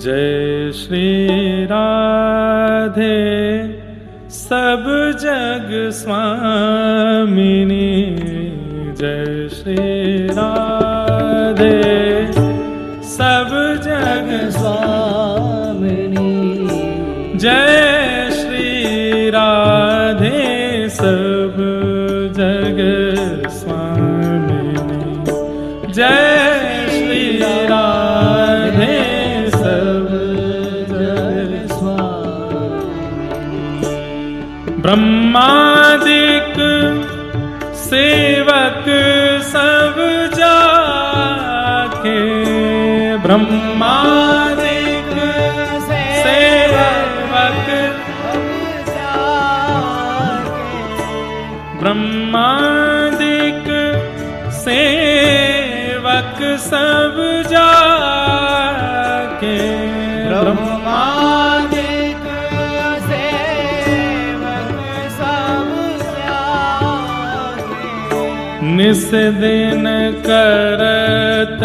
जय श्री राधे। सब जग स्वामिनी। जय श्री राधे। सब जग स्वामिनी। जय श्री राधे। सब ब्रह्मादिक सेवक सब जाके ब्रह्मादिक सेवक ब्रह्मादिक सेवक सब जाके निस दिन करत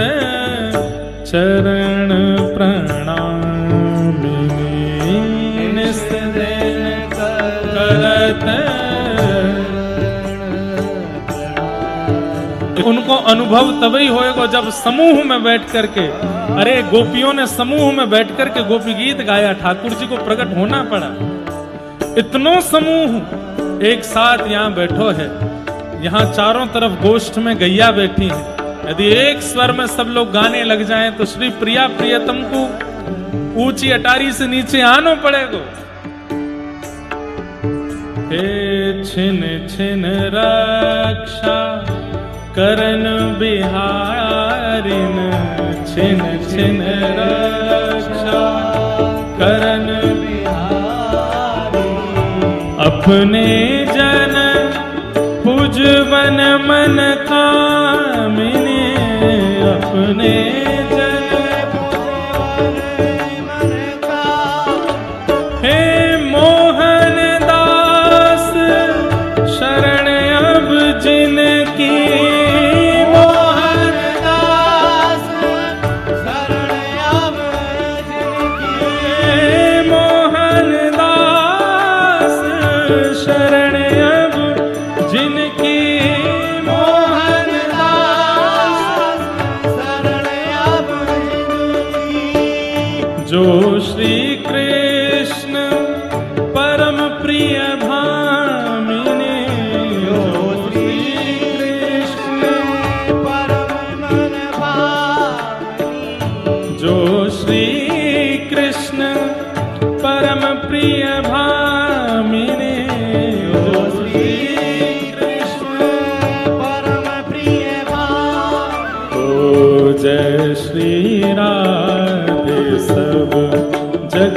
चरण प्रणामिनी। निस दिन करत उनको अनुभव तभी होएगा जब समूह में बैठ करके, अरे गोपियों ने समूह में बैठ करके गोपी गीत गाया, ठाकुर जी को प्रकट होना पड़ा। इतनो समूह एक साथ यहाँ बैठो है। यहाँ चारों तरफ़ गोष्ठ में गैया बैठी है। यदि एक स्वर में सब लोग गाने लग जाएँ तो श्री प्रिया प्रियतम को ऊँची अटारी से नीचे आनो पड़ेगा। हे छिन छिन रक्षा करन बिहारिन, छिन छिन रक्षा करन अपने जन पुजवन मन अपने हे मोहन दास शरण अब जिनकी